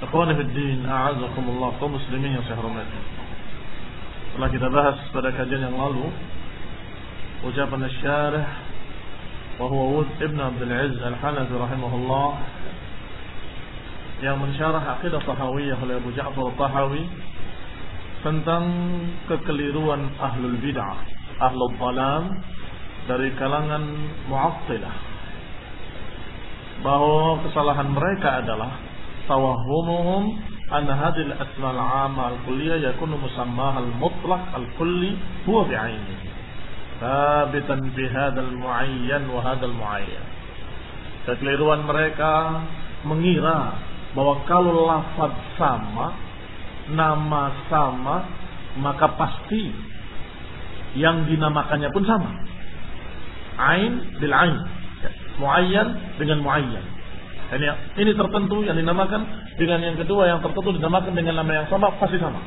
Ikhwani fi din, a'azakumullah kaum muslimin yang saya hormati. Setelah kita bahas pada kajian yang lalu ucapan syarih wa huwa Wud Ibn Abdul Aziz Al-Hanafi rahimahullah yang mensyarah akidah Tahawiyah oleh Abu Ja'far Tahawi tentang kekeliruan ahlul bid'ah, ahlul dhalam dari kalangan Mu'attilah. Bahwa kesalahan mereka adalah توهمهم أن هذه الأسماء العامة الكلية يكون مسماها المطلق الكلي هو بعينه ثابتا بهذا المعين وهذا المعين kekeliruan mereka mengira bahwa kalau lafaz sama nama sama maka pasti yang dinamakannya pun sama ain bil ain muayyan dengan muayyan ini, ini tertentu yang dinamakan dengan yang kedua yang tertentu dinamakan dengan nama yang sama pasti sama.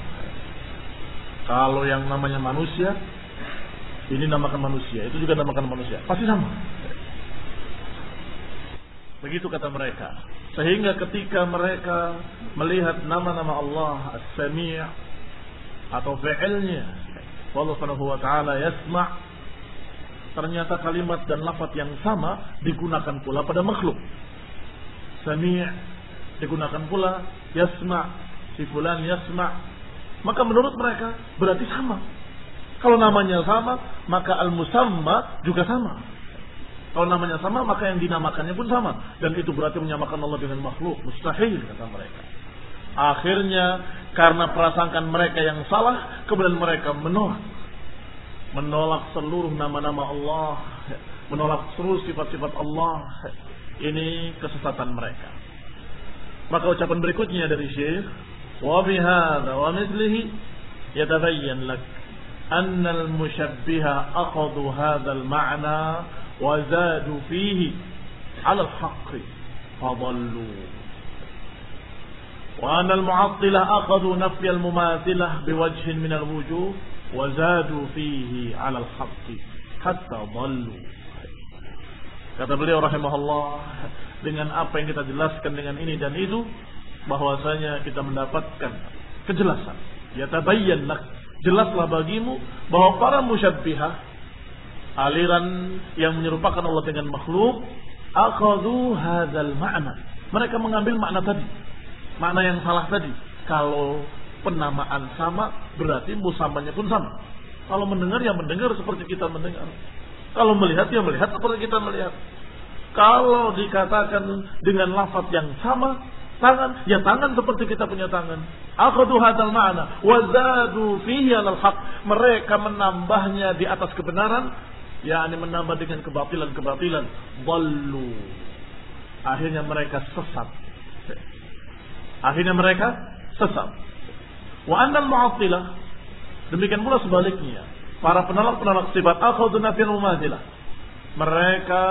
Kalau yang namanya manusia, ini namakan manusia, itu juga namakan manusia, pasti sama. Begitu kata mereka. Sehingga ketika mereka melihat nama-nama Allah As-Sami' atau fi'ilnya, Allah wa taala yasma' ternyata kalimat dan lafaz yang sama digunakan pula pada makhluk. Sami' digunakan pula yasma' si fulan yasma' maka menurut mereka berarti sama. Kalau namanya sama maka al-musamma juga sama. Kalau namanya sama maka yang dinamakannya pun sama. Dan itu berarti menyamakan Allah dengan makhluk. Mustahil kata mereka. Akhirnya karena prasangkan mereka yang salah kemudian mereka menolak. Menolak seluruh nama-nama Allah. Menolak seluruh sifat-sifat Allah ini kesesatan mereka. Maka ucapan berikutnya dari Syekh, wa bihadza wa mithlihi yatabayyan lak أن المشبهة أخذوا هذا المعنى وزادوا فيه على الحق فضلوا وأن المعطلة أخذوا نفي المماثلة بوجه من الوجوه وزادوا فيه على الحق حتى ضلوا Kata beliau rahimahullah dengan apa yang kita jelaskan dengan ini dan itu bahwasanya kita mendapatkan kejelasan. Ya tabayyan lak jelaslah bagimu bahwa para musyabbihah aliran yang menyerupakan Allah dengan makhluk akhadhu hadzal ma'na. Mereka mengambil makna tadi. Makna yang salah tadi. Kalau penamaan sama berarti musamanya pun sama. Kalau mendengar ya mendengar seperti kita mendengar. Kalau melihat ya melihat seperti kita melihat. Kalau dikatakan dengan lafaz yang sama, tangan, ya tangan seperti kita punya tangan. Akhadu hadzal ma'na wa zadu fihi alal haq. Mereka menambahnya di atas kebenaran, yakni menambah dengan kebatilan-kebatilan. Ballu. Akhirnya mereka sesat. Akhirnya mereka sesat. Wa annal mu'attilah demikian pula sebaliknya. Para penolak-penolak sifat mumadzilah. Mereka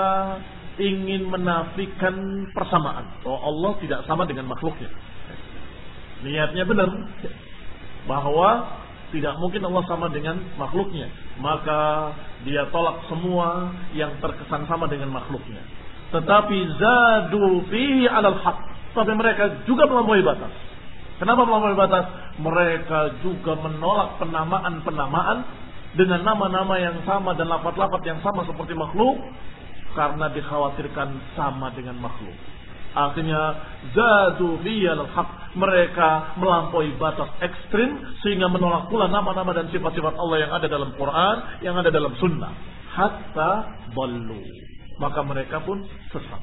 ingin menafikan persamaan. Oh Allah tidak sama dengan makhluknya. Niatnya benar. Bahwa tidak mungkin Allah sama dengan makhluknya. Maka dia tolak semua yang terkesan sama dengan makhluknya. Tetapi zadu fihi alal haq. Tapi mereka juga melampaui batas. Kenapa melampaui batas? Mereka juga menolak penamaan-penamaan dengan nama-nama yang sama dan lapat-lapat yang sama seperti makhluk karena dikhawatirkan sama dengan makhluk. Akhirnya zadu fiyal haq mereka melampaui batas ekstrim sehingga menolak pula nama-nama dan sifat-sifat Allah yang ada dalam Quran, yang ada dalam sunnah. Hatta ballu. Maka mereka pun sesat.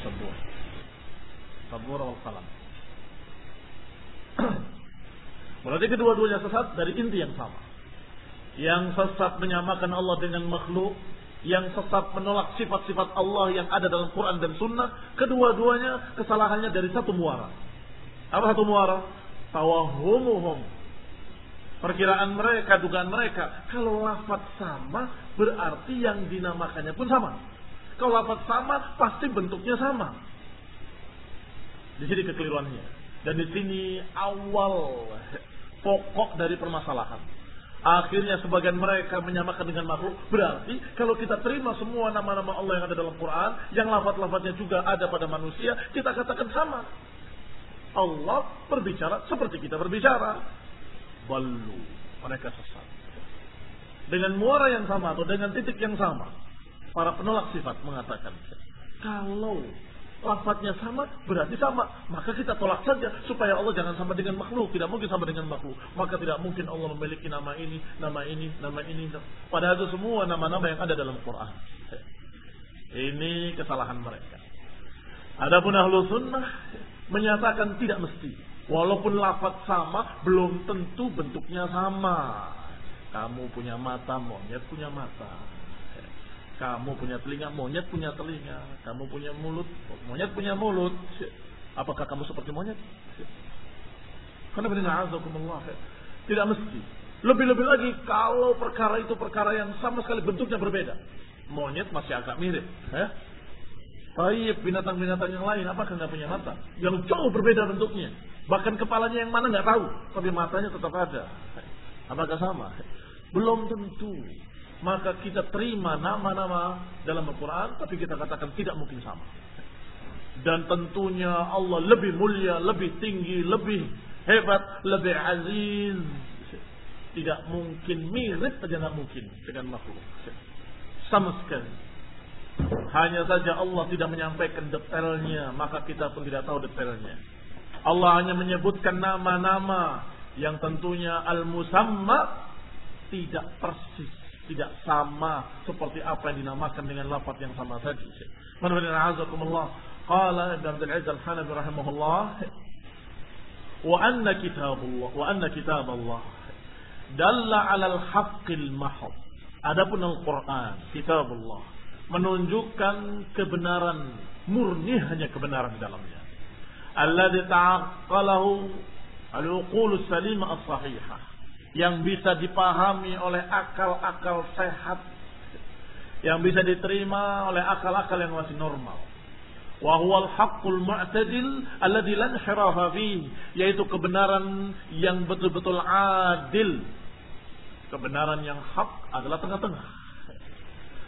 Sabur. Sabur al salam. Berarti kedua-duanya sesat dari inti yang sama. Yang sesat menyamakan Allah dengan makhluk, yang sesat menolak sifat-sifat Allah yang ada dalam Quran dan Sunnah, kedua-duanya kesalahannya dari satu muara. Apa satu muara? Tawahumuhum. Perkiraan mereka, dugaan mereka, kalau lafaz sama, berarti yang dinamakannya pun sama. Kalau lafaz sama, pasti bentuknya sama. Di sini kekeliruannya. Dan di sini awal pokok dari permasalahan. Akhirnya sebagian mereka menyamakan dengan makhluk. Berarti kalau kita terima semua nama-nama Allah yang ada dalam Quran, yang lafaz-lafaznya juga ada pada manusia, kita katakan sama. Allah berbicara seperti kita berbicara. Balu. Mereka sesat. Dengan muara yang sama atau dengan titik yang sama. Para penolak sifat mengatakan. Kalau lafadznya sama, berarti sama. Maka kita tolak saja supaya Allah jangan sama dengan makhluk. Tidak mungkin sama dengan makhluk. Maka tidak mungkin Allah memiliki nama ini, nama ini, nama ini. Padahal itu semua nama-nama yang ada dalam Quran. Ini kesalahan mereka. Adapun ahlu sunnah menyatakan tidak mesti. Walaupun lafaz sama, belum tentu bentuknya sama. Kamu punya mata, monyet punya mata. Kamu punya telinga, monyet punya telinga. Kamu punya mulut, monyet punya mulut. Apakah kamu seperti monyet? Karena benar azakumullah. Tidak mesti. Lebih-lebih lagi kalau perkara itu perkara yang sama sekali bentuknya berbeda. Monyet masih agak mirip. Ya? Baik binatang-binatang yang lain apakah nggak punya mata? Yang jauh berbeda bentuknya. Bahkan kepalanya yang mana nggak tahu, tapi matanya tetap ada. Apakah sama? Belum tentu maka kita terima nama-nama dalam Al-Quran, tapi kita katakan tidak mungkin sama. Dan tentunya Allah lebih mulia, lebih tinggi, lebih hebat, lebih aziz. Tidak mungkin mirip saja tidak mungkin dengan makhluk. Sama sekali. Hanya saja Allah tidak menyampaikan detailnya, maka kita pun tidak tahu detailnya. Allah hanya menyebutkan nama-nama yang tentunya al-musamma tidak persis tidak sama seperti apa yang dinamakan dengan lafaz yang sama tadi. Manfaatnya azakumullah. Qala Ibn Abdul Aziz Al-Hanafi rahimahullah wa anna kitabullah wa anna kitab Allah dalla 'ala al-haqqil mahd. Adapun Al-Qur'an, kitabullah menunjukkan kebenaran murni hanya kebenaran di dalamnya. Alladzi ta'aqqalahu al-uqul salimah as-sahihah yang bisa dipahami oleh akal-akal sehat yang bisa diterima oleh akal-akal yang masih normal. Wa huwal haqqul mu'tadil alladhi lan yaitu kebenaran yang betul-betul adil. Kebenaran yang hak adalah tengah-tengah.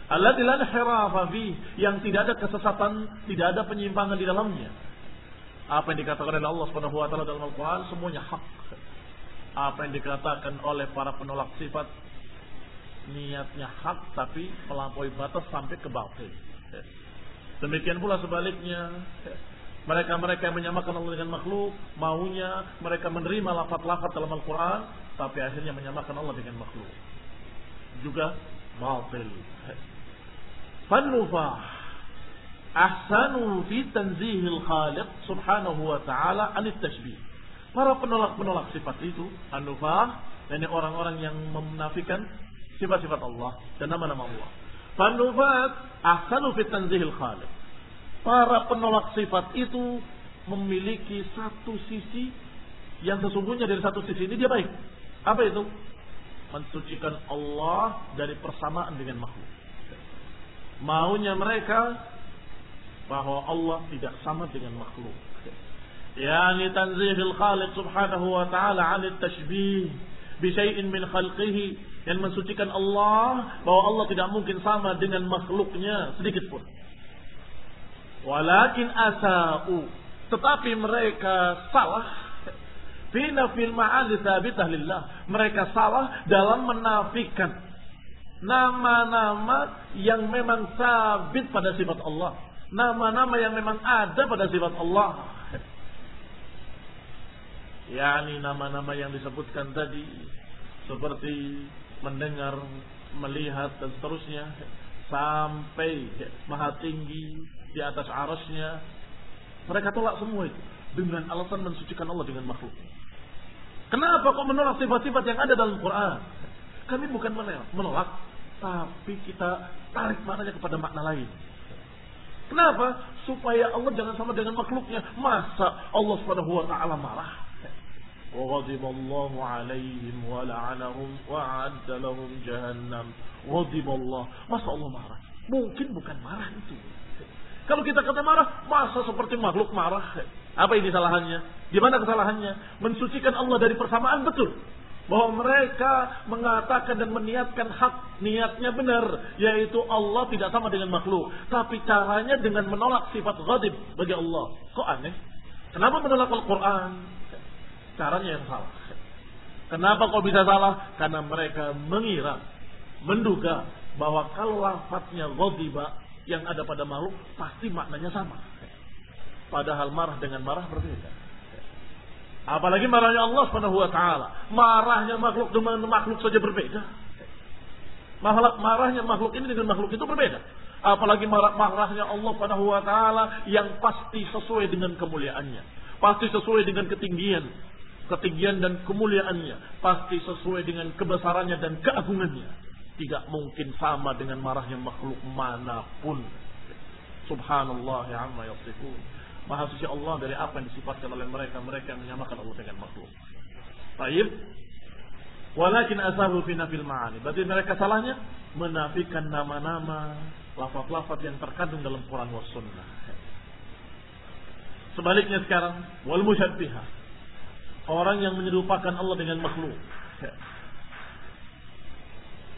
Alladhi lan hirafa yang tidak ada kesesatan tidak ada penyimpangan di dalamnya. Apa yang dikatakan oleh Allah Subhanahu wa taala dalam Al-Qur'an? Semuanya hak apa yang dikatakan oleh para penolak sifat niatnya hak tapi melampaui batas sampai ke batil. Demikian pula sebaliknya mereka-mereka yang menyamakan Allah dengan makhluk maunya mereka menerima lafaz-lafaz dalam Al-Quran tapi akhirnya menyamakan Allah dengan makhluk juga batil. Fanufah ahsanu fi tanzihil khaliq subhanahu wa ta'ala anit tashbih. Para penolak-penolak sifat itu, anufah, ini orang-orang yang menafikan sifat-sifat Allah dan nama-nama Allah. Panufat ahsanu fi tanzihil khaliq. Para penolak sifat itu memiliki satu sisi yang sesungguhnya dari satu sisi ini dia baik. Apa itu? Mensucikan Allah dari persamaan dengan makhluk. Maunya mereka bahwa Allah tidak sama dengan makhluk. Khaliq subhanahu wa ta'ala 'an tashbih bi syai'in min khalqihi yang mensucikan Allah bahwa Allah tidak mungkin sama dengan makhluknya sedikit pun. Walakin asa'u tetapi mereka salah Fina fil ma'ani thabitah lillah. Mereka salah dalam menafikan nama-nama yang memang sabit pada sifat Allah. Nama-nama yang memang ada pada sifat Allah. Yakni nama-nama yang disebutkan tadi seperti mendengar, melihat dan seterusnya sampai maha tinggi di atas arasnya. Mereka tolak semua itu dengan alasan mensucikan Allah dengan makhluk. Kenapa kok menolak sifat-sifat yang ada dalam Quran? Kami bukan menolak, menolak, tapi kita tarik maknanya kepada makna lain. Kenapa? Supaya Allah jangan sama dengan makhluknya. Masa Allah Subhanahu wa taala marah? وغضب الله عليهم ولعنهم وأعد لهم جهنم غضب الله masa Allah marah mungkin bukan marah itu kalau kita kata marah masa seperti makhluk marah apa ini salahnya? Di mana kesalahannya? Mensucikan Allah dari persamaan betul. Bahwa mereka mengatakan dan meniatkan hak niatnya benar. Yaitu Allah tidak sama dengan makhluk. Tapi caranya dengan menolak sifat ghadib bagi Allah. Kok aneh? Kenapa menolak Al-Quran? Caranya yang salah. Kenapa kok bisa salah? Karena mereka mengira, menduga bahwa kalau lafadznya ghadiba yang ada pada makhluk pasti maknanya sama. Padahal marah dengan marah berbeda. Apalagi marahnya Allah Subhanahu wa taala. Marahnya makhluk dengan makhluk saja berbeda. Makhluk marahnya makhluk ini dengan makhluk itu berbeda. Apalagi marah marahnya Allah Subhanahu wa taala yang pasti sesuai dengan kemuliaannya. Pasti sesuai dengan ketinggian ketinggian dan kemuliaannya pasti sesuai dengan kebesarannya dan keagungannya tidak mungkin sama dengan marahnya makhluk mana pun subhanallah ya amma yasifun Maha suci Allah dari apa yang disifatkan oleh mereka mereka menyamakan Allah dengan makhluk. Baik. Walakin asabu fi nafil ma'ani. Berarti mereka salahnya menafikan nama-nama, lafaz-lafaz yang terkandung dalam Quran was sunnah. Sebaliknya sekarang, wal musyabbiha. Orang yang menyerupakan Allah dengan makhluk.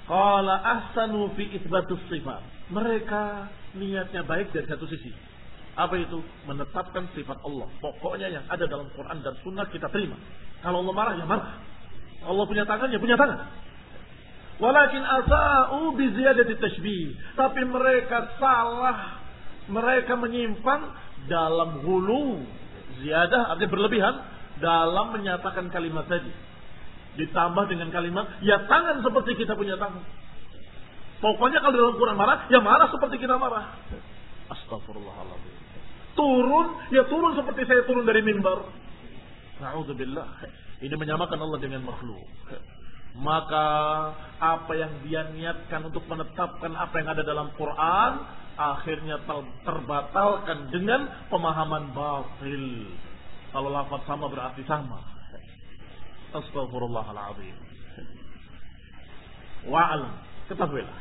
Qala ahsanu fi itsbatus sifat. Mereka niatnya baik dari satu sisi apa itu? Menetapkan sifat Allah. Pokoknya yang ada dalam Quran dan Sunnah kita terima. Kalau Allah marah, ya marah. Allah punya tangan, ya punya tangan. Walakin asa'u bi ziyadati tashbih. Tapi mereka salah. Mereka menyimpang dalam hulu. Ziyadah artinya berlebihan. Dalam menyatakan kalimat tadi. Ditambah dengan kalimat, ya tangan seperti kita punya tangan. Pokoknya kalau dalam Quran marah, ya marah seperti kita marah. Astagfirullahaladzim turun, ya turun seperti saya turun dari mimbar. Na'udzubillah. Ini menyamakan Allah dengan makhluk. Maka apa yang dia niatkan untuk menetapkan apa yang ada dalam Quran akhirnya terbatalkan dengan pemahaman batil. Kalau lafaz sama berarti sama. Astagfirullahaladzim. Wa'alam. Ketahuilah.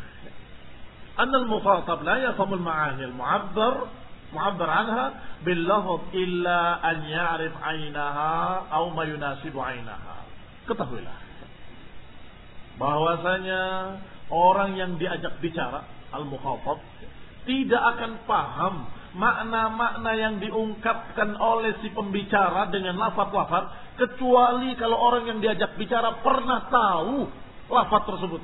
Annal mukhatab la yafhamul ma'ani al-mu'abbar mu'abbar anha bil illa an ya'rif aynaha. Au ma yunasibu 'ainaha. Ketahuilah bahwasanya orang yang diajak bicara al-mukhatab tidak akan paham makna-makna yang diungkapkan oleh si pembicara dengan lafaz-lafaz kecuali kalau orang yang diajak bicara pernah tahu lafaz tersebut.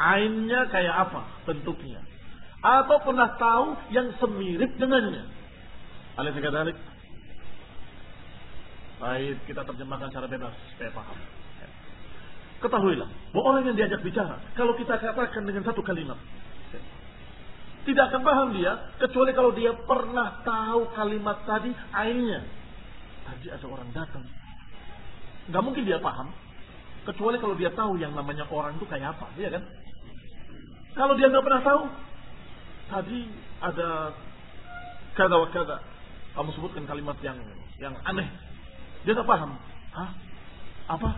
Ainnya kayak apa bentuknya? atau pernah tahu yang semirip dengannya. Alih sekadalik. Baik, kita terjemahkan secara bebas supaya paham. Ketahuilah bahwa orang yang diajak bicara, kalau kita katakan dengan satu kalimat, Tidak akan paham dia kecuali kalau dia pernah tahu kalimat tadi ainnya. Tadi ada orang datang. Gak mungkin dia paham kecuali kalau dia tahu yang namanya orang itu kayak apa, iya kan? Kalau dia nggak pernah tahu, tadi ada kada. Kamu sebutkan kalimat yang yang aneh. Dia nggak paham. Hah? Apa?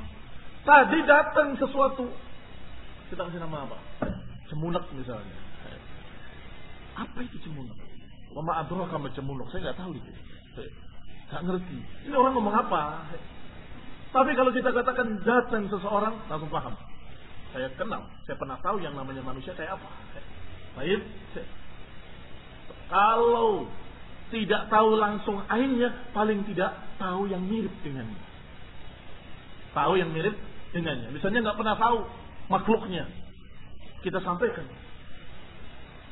Tadi datang sesuatu. Kita kasih nama apa? Cemunak misalnya. Apa itu cemunak? Mama kamu cemunak. Saya nggak tahu itu. Nggak ngerti. Ini orang ngomong apa? Tapi kalau kita katakan datang seseorang, langsung paham. Saya kenal, saya pernah tahu yang namanya manusia kayak apa. Baik. Kalau tidak tahu langsung ainnya, paling tidak tahu yang mirip dengannya. Tahu yang mirip dengannya. Misalnya nggak pernah tahu makhluknya. Kita sampaikan.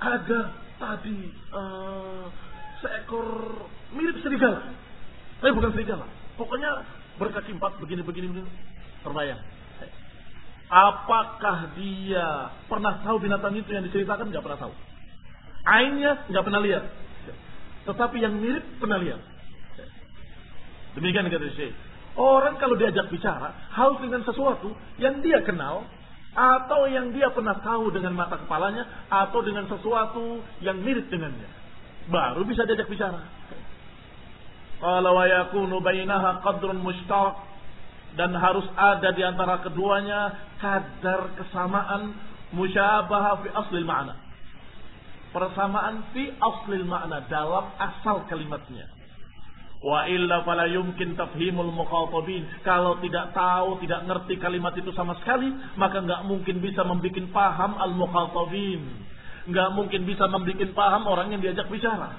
Ada tadi uh, seekor mirip serigala. Tapi bukan serigala. Pokoknya berkaki empat begini begini begini. Terbayang. Apakah dia pernah tahu binatang itu yang diceritakan? Nggak pernah tahu. Ainnya nggak pernah lihat. Tetapi yang mirip pernah lihat. Demikian kata Syekh. Orang kalau diajak bicara harus dengan sesuatu yang dia kenal atau yang dia pernah tahu dengan mata kepalanya atau dengan sesuatu yang mirip dengannya. Baru bisa diajak bicara. Kalau wa yakunu bainaha qadrun mushtarak dan harus ada di antara keduanya kadar kesamaan musyabahah fi aslil ma'na. Persamaan fi aslil ma'na dalam asal kalimatnya. Wa illa fala yumkin tafhimul mukhatabin. Kalau tidak tahu, tidak ngerti kalimat itu sama sekali, maka nggak mungkin bisa membuat paham al mukhatabin. Nggak mungkin bisa membuat paham orang yang diajak bicara.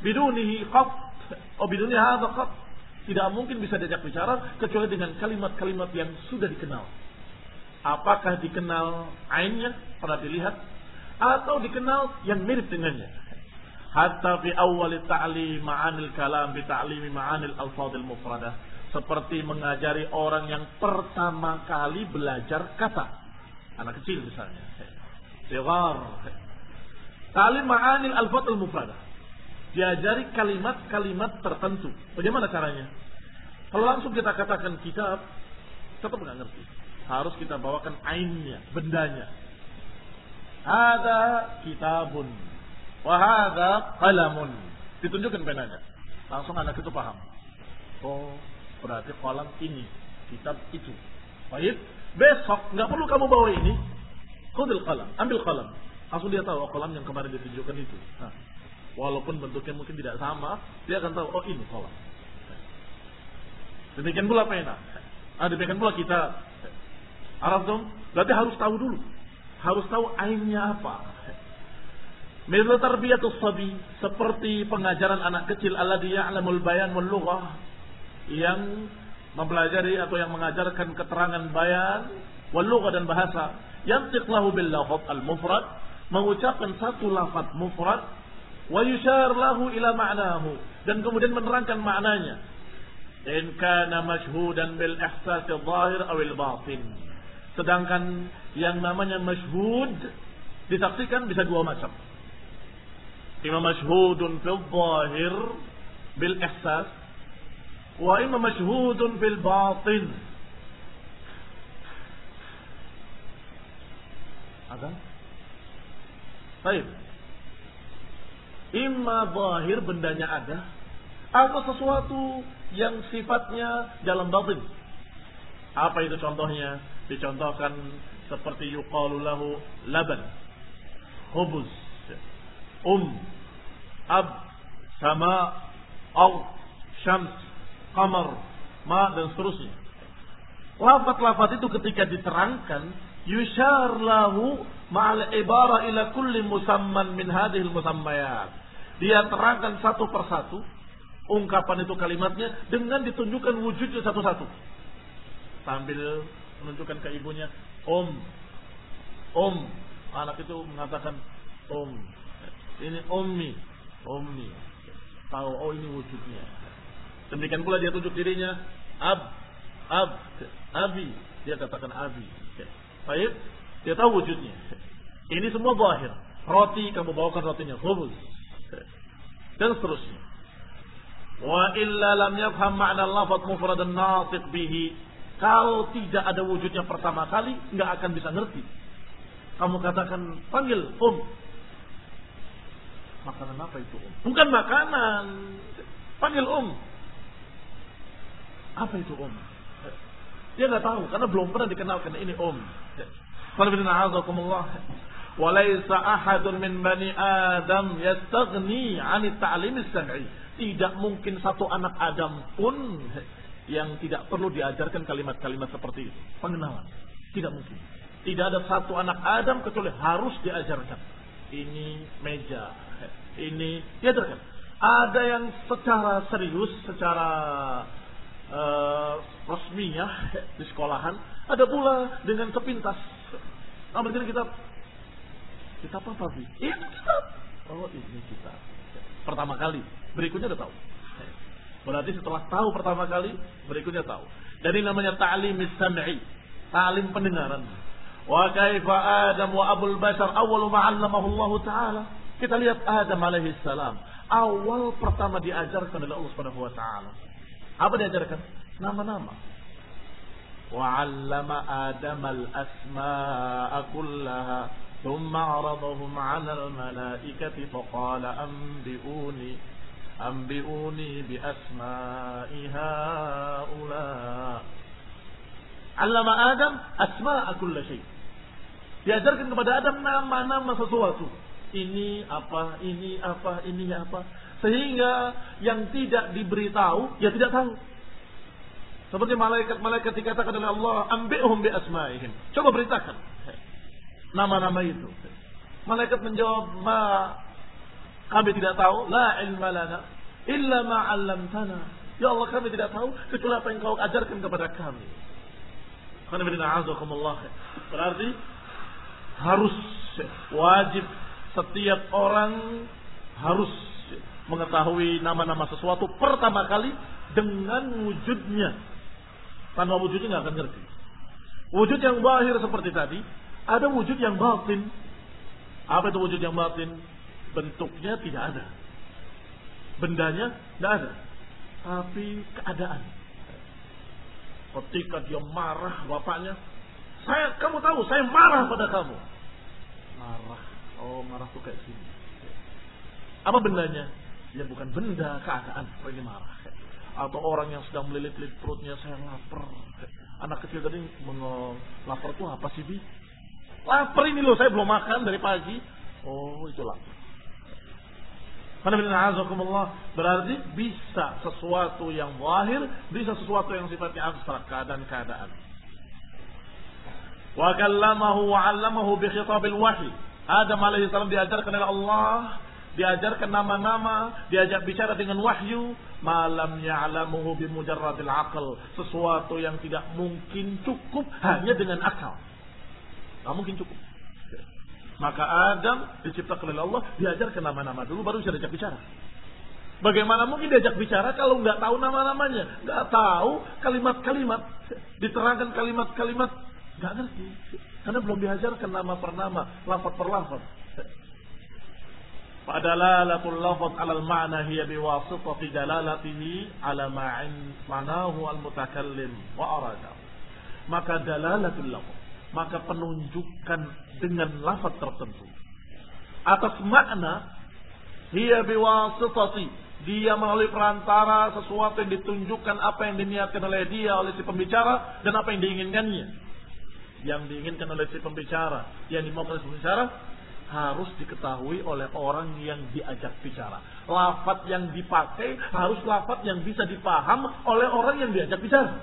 Bidunihi qat Oh bidunya hadza Tidak mungkin bisa diajak bicara kecuali dengan kalimat-kalimat yang sudah dikenal. Apakah dikenal ainnya pernah dilihat atau dikenal yang mirip dengannya. Hatta fi awal ta'lim ma'anil kalam bi ta'limi ma'anil alfadil mufradah. Seperti mengajari orang yang pertama kali belajar kata. Anak kecil misalnya. Sigar. Ta'lim ma'anil alfadil mufradah diajari kalimat-kalimat tertentu. Bagaimana caranya? Kalau langsung kita katakan kitab, tetap nggak ngerti. Harus kita bawakan ainnya, bendanya. Ada kitabun, wahada kalamun. Ditunjukkan penanya. Langsung anak itu paham. Oh, berarti kolam ini, kitab itu. Baik, besok nggak perlu kamu bawa ini. Kudil kalam, ambil kalam. Langsung dia tahu oh, kolam yang kemarin ditunjukkan itu. Nah, Walaupun bentuknya mungkin tidak sama, dia akan tahu, oh ini kolam. Demikian pula pena. Ah, demikian pula kita. Arab dong, berarti harus tahu dulu. Harus tahu ainnya apa. Mithla tarbiyatus sabi seperti pengajaran anak kecil alladhi ya'lamul bayan wal lughah yang mempelajari atau yang mengajarkan keterangan bayan wal lughah dan bahasa. Yang lahu bil lafaz al mufrad mengucapkan satu lafaz mufrad wa yushar lahu ila ma'nahu dan kemudian menerangkan maknanya. In kana mashhudan bil ihsas zahir aw al batin sedangkan yang namanya mashhud disaksikan bisa dua macam fil zahir bil ihsas wa imma mashhudun fil batin ada Baik. Imma zahir bendanya ada. Atau sesuatu yang sifatnya dalam batin. Apa itu contohnya? Dicontohkan seperti yuqalu laban. Khubuz. Um. Ab. Sama. Al. Syams. Qamar. Ma dan seterusnya. Lafat-lafat itu ketika diterangkan yushar lahu ma'al ibara ila kulli musamman min hadhil musammayat. Dia terangkan satu persatu ungkapan itu kalimatnya dengan ditunjukkan wujudnya satu-satu. Sambil menunjukkan ke ibunya, Om, Om. Anak itu mengatakan, Om. Ini Ommi, Ommi. Tahu, oh ini wujudnya. Demikian pula dia tunjuk dirinya, Ab, Ab, Abi. Dia katakan Abi. Baik, dia tahu wujudnya. Ini semua zahir. roti kamu bawakan rotinya khubuz dan seterusnya wa illa lam yafham ma'na lafaz mufrad natiq bihi kalau tidak ada wujudnya pertama kali nggak akan bisa ngerti kamu katakan panggil um makanan apa itu um bukan makanan panggil um apa itu um dia nggak tahu karena belum pernah dikenalkan ini um Walaysa ahadun min bani Adam yastaghni 'an at-ta'lim as-sam'i. Tidak mungkin satu anak Adam pun yang tidak perlu diajarkan kalimat-kalimat seperti itu. Pengenalan. Tidak mungkin. Tidak ada satu anak Adam kecuali harus diajarkan. Ini meja. Ini diajarkan. Ada yang secara serius, secara uh, resminya di sekolahan. Ada pula dengan sepintas. Ambil kita Kitab apa, Bi? Itu kitab. Oh, ini kitab. Pertama kali. Berikutnya udah tahu. Berarti setelah tahu pertama kali, berikutnya tahu. Jadi namanya ta'lim sam'i. Ta'lim pendengaran. Kaifa Adam wa Abul Bashar awwalu ma'allamahu Allah Ta'ala. Kita lihat Adam alaihi salam. Awal pertama diajarkan oleh Allah Subhanahu wa taala. Apa diajarkan? Nama-nama. Wa 'allama Adam al-asma'a kullaha ثم عرضهم على الملائكة فقال أنبئوني أنبئوني بأسماء هؤلاء Allama Adam asma kulla syai. Diajarkan kepada Adam nama-nama sesuatu. Ini apa, ini apa, ini apa. Sehingga yang tidak diberitahu, ya tidak tahu. Seperti malaikat-malaikat dikatakan oleh Allah, ambihum bi asma'ihim. Coba beritakan nama-nama itu. Malaikat menjawab, ma kami tidak tahu, la ilma lana illa ma 'allamtana. Ya Allah, kami tidak tahu kecuali apa yang Kau ajarkan kepada kami. Berarti harus wajib setiap orang harus mengetahui nama-nama sesuatu pertama kali dengan wujudnya. Tanpa wujudnya nggak akan ngerti. Wujud yang bahir seperti tadi ada wujud yang batin. Apa itu wujud yang batin? Bentuknya tidak ada. Bendanya tidak ada. Tapi keadaan. Ketika dia marah bapaknya, saya kamu tahu saya marah pada kamu. Marah. Oh, marah tuh kayak sini. Apa bendanya? Ya bukan benda, keadaan. Ini marah. Atau orang yang sedang melilit-lilit perutnya, saya lapar. Anak kecil tadi lapar tuh apa sih, Bi? Lapar ini loh, saya belum makan dari pagi. Oh, itu lapar. Berarti bisa sesuatu yang wahir, bisa sesuatu yang sifatnya abstrak, keadaan-keadaan. Wa kallamahu wa 'allamahu bi khitabil wahyi. Adam alaihi salam diajarkan oleh Allah, diajarkan nama-nama, diajak bicara dengan wahyu, malam ya'lamuhu bi mujarradil aql, sesuatu yang tidak mungkin cukup hanya dengan akal. Tidak mungkin cukup. Maka Adam diciptakan oleh Allah, diajarkan nama-nama dulu, baru bisa diajak bicara. Bagaimana mungkin diajak bicara kalau nggak tahu nama-namanya, nggak tahu kalimat-kalimat, diterangkan kalimat-kalimat, nggak ngerti, karena belum diajarkan nama per nama, lafaz per lafaz. Fadalalatul lafaz alal ma'na hiya biwasitati dalalatihi ala ma'in ma'nahu al-mutakallim wa arada. Maka dalalatul lafaz maka penunjukan dengan lafaz tertentu atas makna dia biwasitati dia melalui perantara sesuatu yang ditunjukkan apa yang diniatkan oleh dia oleh si pembicara dan apa yang diinginkannya yang diinginkan oleh si pembicara yang dimaukan oleh si pembicara harus diketahui oleh orang yang diajak bicara. Lafat yang dipakai harus lafat yang bisa dipaham oleh orang yang diajak bicara.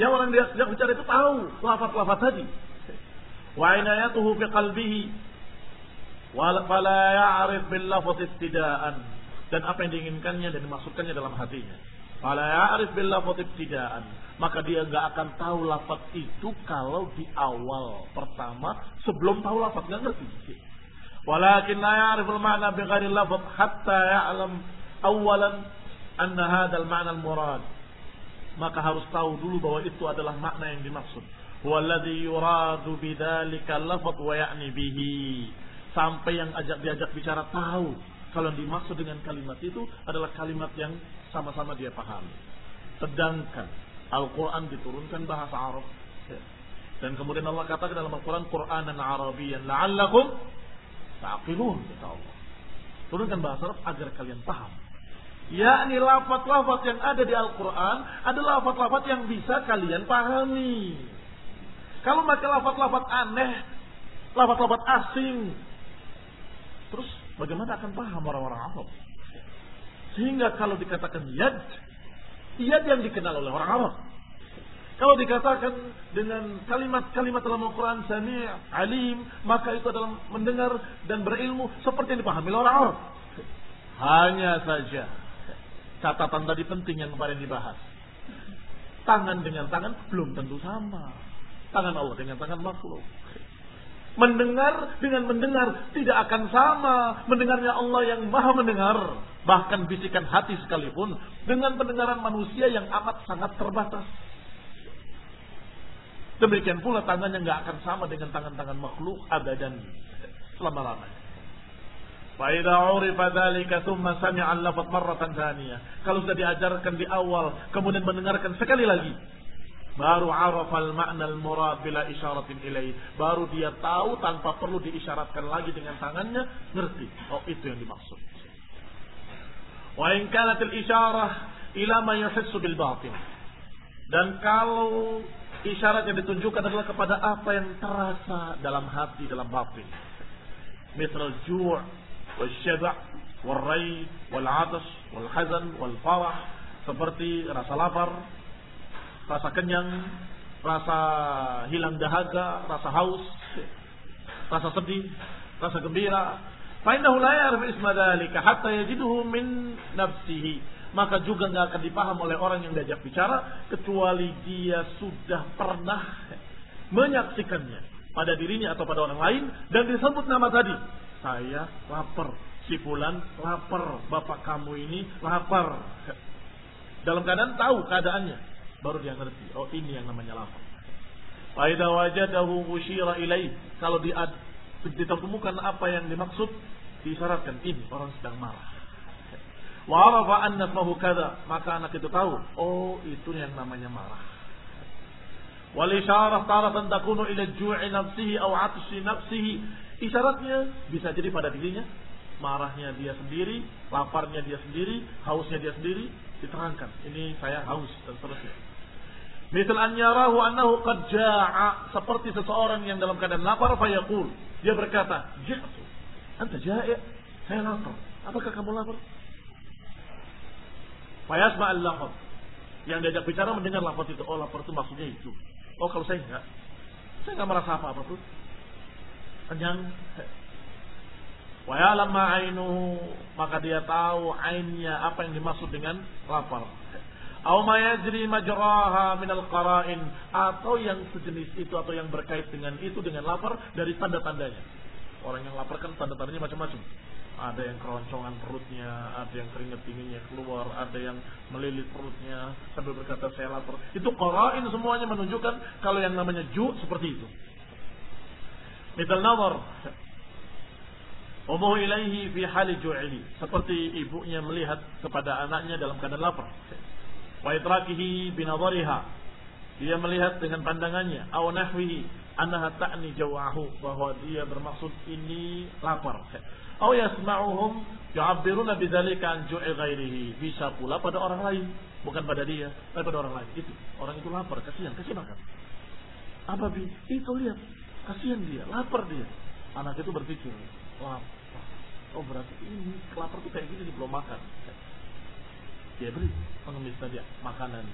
Yang orang dia sedang bicara itu tahu lafaz-lafaz tadi. Wa inayatuhu fi qalbihi fala ya'rif bil lafaz ibtida'an. Dan apa yang diinginkannya dan dimaksudkannya dalam hatinya. Fala ya'rif bil lafaz ibtida'an. Maka dia enggak akan tahu lafaz itu kalau di awal pertama sebelum tahu lafaz enggak ngerti. Walakin la ya'rif al ma'na bi ghairi lafaz hatta ya'lam awalan anna hadzal ma'na al murad maka harus tahu dulu bahwa itu adalah makna yang dimaksud. Walladhi yuradu bidzalika lafaz wa ya'ni bihi. Sampai yang ajak diajak bicara tahu kalau yang dimaksud dengan kalimat itu adalah kalimat yang sama-sama dia pahami. Sedangkan Al-Quran diturunkan bahasa Arab. Ya. Dan kemudian Allah katakan dalam Al-Quran, Quran dan Arabian la'allakum ta'qilun. Kata Allah. Turunkan bahasa Arab agar kalian paham. Yakni lafaz-lafaz yang ada di Al-Quran adalah lafaz-lafaz yang bisa kalian pahami. Kalau pakai lafaz-lafaz aneh, lafaz-lafaz asing, terus Bagaimana akan paham orang-orang Arab? Sehingga kalau dikatakan yad, yad yang dikenal oleh orang Arab. Kalau dikatakan dengan kalimat-kalimat dalam Al-Quran sami' alim, maka itu adalah mendengar dan berilmu seperti yang dipahami oleh orang Arab. Hanya saja catatan tadi penting yang kemarin dibahas. Tangan dengan tangan belum tentu sama. Tangan Allah dengan tangan makhluk. Mendengar dengan mendengar tidak akan sama. Mendengarnya Allah yang maha mendengar. Bahkan bisikan hati sekalipun. Dengan pendengaran manusia yang amat sangat terbatas. Demikian pula tangannya nggak akan sama dengan tangan-tangan makhluk ada dan selama-lamanya. Kalau sudah diajarkan di awal, kemudian mendengarkan sekali lagi, Baru arafal makna al-murad bila isyaratin ilaih. Baru dia tahu tanpa perlu diisyaratkan lagi dengan tangannya. Ngerti. Oh itu yang dimaksud. Wa in kanat al-isyarah ila ma yuhissu bil batin. Dan kalau isyarat yang ditunjukkan adalah kepada apa yang terasa dalam hati, dalam batin. Misal ju' atas wal hazan wal farah seperti rasa lapar, rasa kenyang, rasa hilang dahaga, rasa haus, rasa sedih, rasa gembira. Fa'innahu la ya'rif isma dhalika hatta yajiduhu min nafsihi. Maka juga nggak akan dipaham oleh orang yang diajak bicara kecuali dia sudah pernah menyaksikannya pada dirinya atau pada orang lain dan disebut nama tadi. Saya lapar, si fulan lapar, bapak kamu ini lapar. Dalam keadaan tahu keadaannya baru dia ngerti. Oh ini yang namanya lapar. Faida wajadahu usyira ilaih. Kalau di ditemukan apa yang dimaksud, disyaratkan ini orang sedang marah. Wa arafa anna fahu kada, maka anak itu tahu, oh itu yang namanya marah. Wal isyarah taratan takunu ila ju'i nafsihi aw 'atshi nafsihi. Isyaratnya bisa jadi pada dirinya, marahnya dia sendiri, laparnya dia sendiri, hausnya dia sendiri, diterangkan. Ini saya haus dan seterusnya. Misal an yarahu annahu qad ja'a seperti seseorang yang dalam keadaan lapar fayaqul. Dia berkata ja'tu. Anta ja'i saya lapar. Apakah kamu lapar? Fayasma al-lafaz. Yang diajak bicara mendengar lafaz itu. Oh lapar itu maksudnya itu. Oh kalau saya enggak saya enggak merasa apa-apa tuh kenyang wa ya'lam maka dia tahu ainnya apa yang dimaksud dengan lapar Au ma yajri majraha minal qara'in atau yang sejenis itu atau yang berkait dengan itu dengan lapar dari tanda-tandanya. Orang yang lapar kan tanda-tandanya macam-macam. Ada yang keroncongan perutnya, ada yang keringat dinginnya keluar, ada yang melilit perutnya sambil berkata saya lapar. Itu qara'in semuanya menunjukkan kalau yang namanya ju seperti itu. Misal nazar Umuh ilaihi fi hali ju'ili. Seperti ibunya melihat kepada anaknya dalam keadaan lapar. Wa itrakihi binadhariha. Dia melihat dengan pandangannya. Aw nahwihi annaha ta'ni jawahu. Bahwa dia bermaksud ini lapar. Aw yasma'uhum yu'abbiruna bidzalika an ju'i ghairihi. Bisa pula pada orang lain. Bukan pada dia tapi pada orang lain. Itu. Orang itu lapar kasihan kasih makan apa bi? Itu lihat kasihan dia lapar dia anak itu berpikir lapar oh berarti ini lapar tuh kayak gini belum makan dia beri pengemis tadi makanan.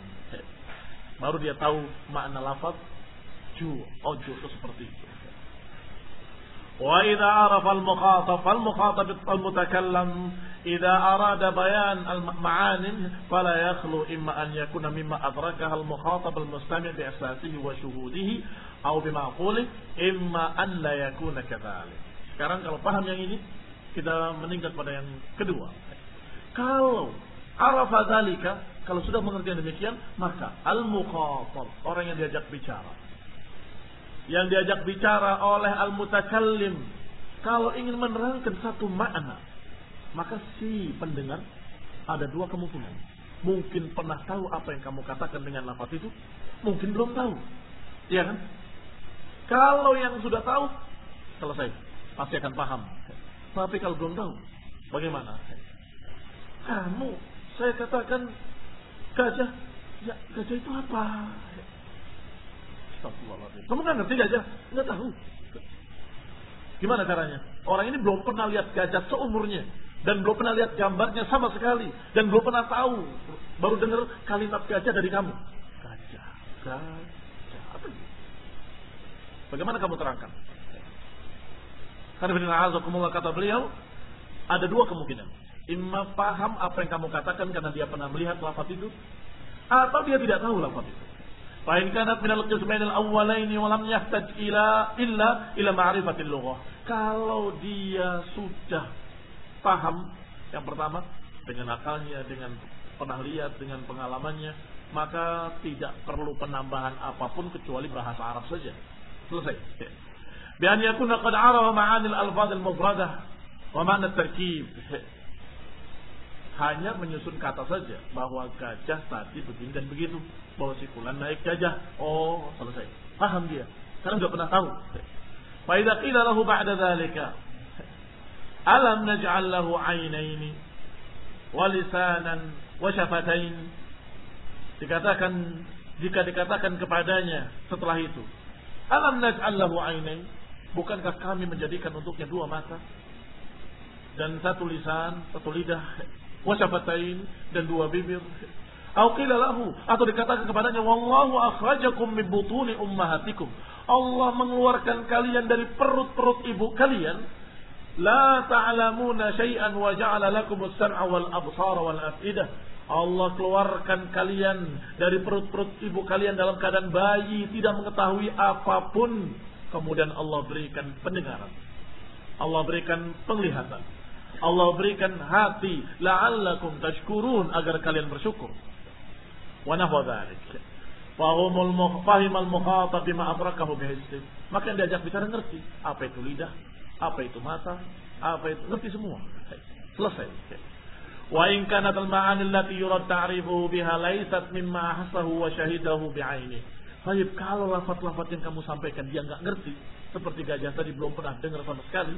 Baru dia tahu makna lafaz ju, ojo itu seperti itu. وإذا عرف المخاطب فالمخاطب المتكلم إذا أراد بيان المعاني فلا يخلو إما أن يكون مما أدركها المخاطب المستمع بإحساسه وشهوده أو بمعقوله إما أن لا يكون كذلك sekarang kalau paham yang ini kita meningkat pada yang kedua kalau Arafa dalika, kalau sudah mengerti yang demikian, maka al-mukhatab, orang yang diajak bicara. Yang diajak bicara oleh al-mutakallim, Kalau ingin menerangkan satu makna, maka si pendengar ada dua kemungkinan. Mungkin pernah tahu apa yang kamu katakan dengan lafaz itu, mungkin belum tahu. Iya kan? Kalau yang sudah tahu, selesai. Pasti akan paham. Tapi kalau belum tahu, bagaimana? Kamu, saya katakan gajah. Ya, gajah itu apa? Kamu nggak ngerti gajah? Nggak tahu. Gimana caranya? Orang ini belum pernah lihat gajah seumurnya dan belum pernah lihat gambarnya sama sekali dan belum pernah tahu baru dengar kalimat gajah dari kamu. Gajah, gajah. Apa ini? Bagaimana kamu terangkan? Karena kata beliau ada dua kemungkinan. Imma paham apa yang kamu katakan karena dia pernah melihat lafaz itu atau dia tidak tahu lafaz itu. Fa'in kanat minal qismain al-awwalaini wa lam yahtaj ila illa ila ma'rifatil lughah. Kalau dia sudah paham yang pertama dengan akalnya, dengan pernah lihat, dengan pengalamannya, maka tidak perlu penambahan apa pun kecuali bahasa Arab saja. Selesai. Bian yakuna qad arafa ma'anil alfaz al-mufradah wa ma'na tarkib hanya menyusun kata saja bahwa gajah tadi begini dan begitu. Bahwa si fulan naik gajah. Oh selesai. Paham dia? Karena sudah pernah tahu. Fa idza qila lahu ba'da dzalika alam naj'al lahu 'ainaini wa lisanan wa dikatakan jika dikatakan kepadanya setelah itu alam naj'al lahu 'ainain bukankah kami menjadikan untuknya dua mata? Dan satu lisan satu lidah wasyafatain dan dua bibir. Au lahu atau dikatakan kepadanya wallahu akhrajakum min butuni ummahatikum. Allah mengeluarkan kalian dari perut-perut ibu kalian. La ta'lamuna syai'an wa ja'ala lakum as-sam'a wal absara wal af'idah. Allah keluarkan kalian dari perut-perut ibu kalian dalam keadaan bayi, tidak mengetahui apa pun. Kemudian Allah berikan pendengaran. Allah berikan penglihatan. Allah berikan hati la'allakum tashkurun agar kalian bersyukur. Wa nahwa dzalik. Fahumul fahimal mukhatab bima adrakahu bihissin. Maka yang diajak bicara ngerti apa itu lidah, apa itu mata, apa itu ngerti semua. Selesai. Wa in kanat al-ma'ani allati yurad ta'rifuhu biha laysat mimma ahsahu wa shahidahu bi'aini. Baik, kalau lafaz-lafaz yang kamu sampaikan dia nggak ngerti, seperti gajah tadi belum pernah dengar sama sekali,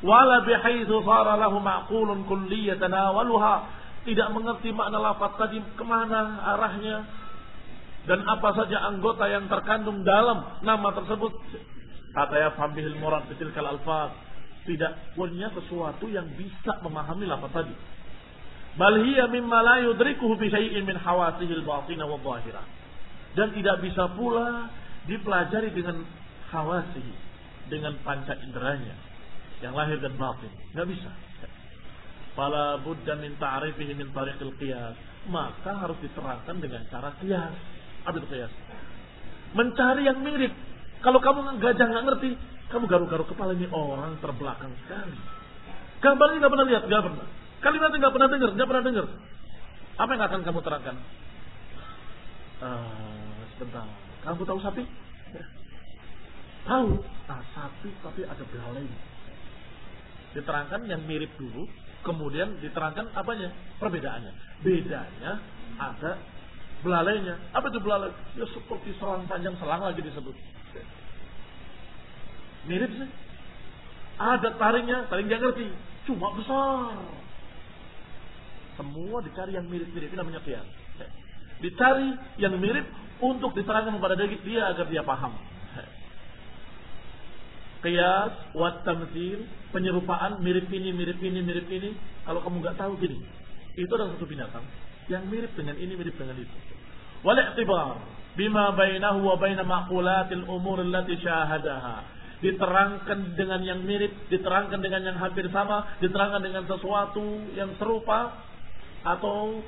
wala bihaitsu sara lahu ma'qulun kulliyatan awaluha tidak mengerti makna lafaz tadi ke mana arahnya. Dan apa saja anggota yang terkandung dalam nama tersebut. Kata ya fahmihil murad kal alfaz tidak punya sesuatu yang bisa memahami lafaz tadi. Bal hiya mimma la yudrikuhu bi syai'in min hawasihil batinah wa dhahirah dan tidak bisa pula dipelajari dengan hawasih dengan panca inderanya yang lahir dan batin. Nggak bisa. Fala buddha min ta'rifihi min tariqil qiyas. Maka harus diterangkan dengan cara qiyas. Itu qiyas? Mencari yang mirip. Kalau kamu gajah nggak ngerti, kamu garuk-garuk kepala ini orang terbelakang sekali. Gambarnya nggak pernah lihat, nggak pernah. Kalimatnya nggak pernah dengar, nggak pernah dengar. Apa yang akan kamu terangkan? Uh, sebentar. Kamu tahu sapi? Tahu. Ah, sapi tapi ada belalainya. Diterangkan yang mirip dulu, kemudian diterangkan apanya? Perbedaannya. Bedanya ada belalainya. Apa itu belalai? Ya seperti selang panjang selang lagi disebut. Mirip sih. Ada taringnya, taring dia ngerti. Cuma besar. Semua dicari yang mirip-mirip. Ini namanya kias. Dicari yang mirip untuk diterangkan kepada dia agar dia paham qiyas wat tamthil, penyerupaan mirip ini, mirip ini, mirip ini. Kalau kamu nggak tahu gini, itu adalah satu binatang yang mirip dengan ini, mirip dengan itu. Wal i'tibar bima bainahu wa baina maqulatil umur allati syahadaha. Diterangkan dengan yang mirip, diterangkan dengan yang hampir sama, diterangkan dengan sesuatu yang serupa atau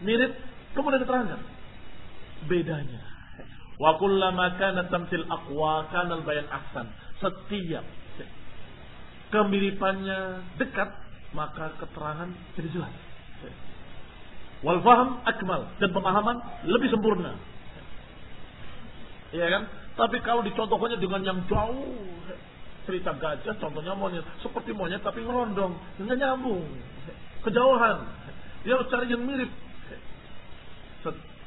mirip, kemudian diterangkan bedanya. Wa kullama kana tamthil aqwa kana al-bayan ahsan setiap kemiripannya dekat, maka keterangan jadi jelas. Wal faham akmal dan pemahaman lebih sempurna. Iya kan? Tapi kalau dicontohkannya dengan yang jauh, cerita gajah contohnya monyet seperti monyet tapi ngerondong nggak nyambung kejauhan dia harus cari yang mirip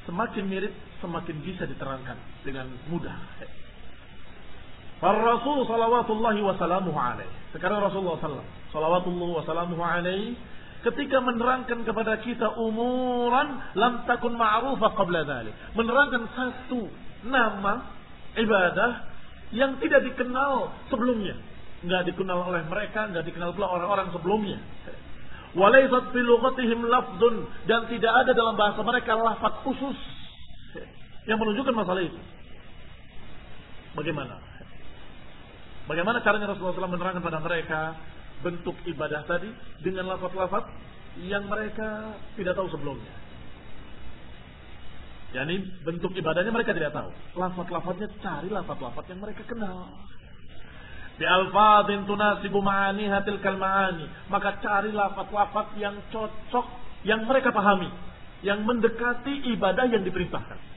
semakin mirip semakin bisa diterangkan dengan mudah Rasul salawatullahi wasalamuhu alaih. Sekarang Rasulullah sallam. Salawatullahi wasalamuhu alaih. Ketika menerangkan kepada kita umuran lam takun ma'rufa qabla dhalik. Menerangkan satu nama ibadah yang tidak dikenal sebelumnya. Nggak dikenal oleh mereka, nggak dikenal pula orang-orang sebelumnya. Walaysat fi lughatihim lafdun dan tidak ada dalam bahasa mereka lafaz khusus yang menunjukkan masalah itu. Bagaimana? Bagaimana caranya Rasulullah SAW menerangkan pada mereka bentuk ibadah tadi dengan lafaz-lafaz yang mereka tidak tahu sebelumnya. Yani bentuk ibadahnya mereka tidak tahu. Lafaz-lafaznya cari lafaz-lafaz yang mereka kenal. Bi alfadhin tunasibu ma'ani hatil kalmaani. Maka cari lafaz-lafaz yang cocok yang mereka pahami, yang mendekati ibadah yang diperintahkan.